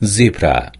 zebra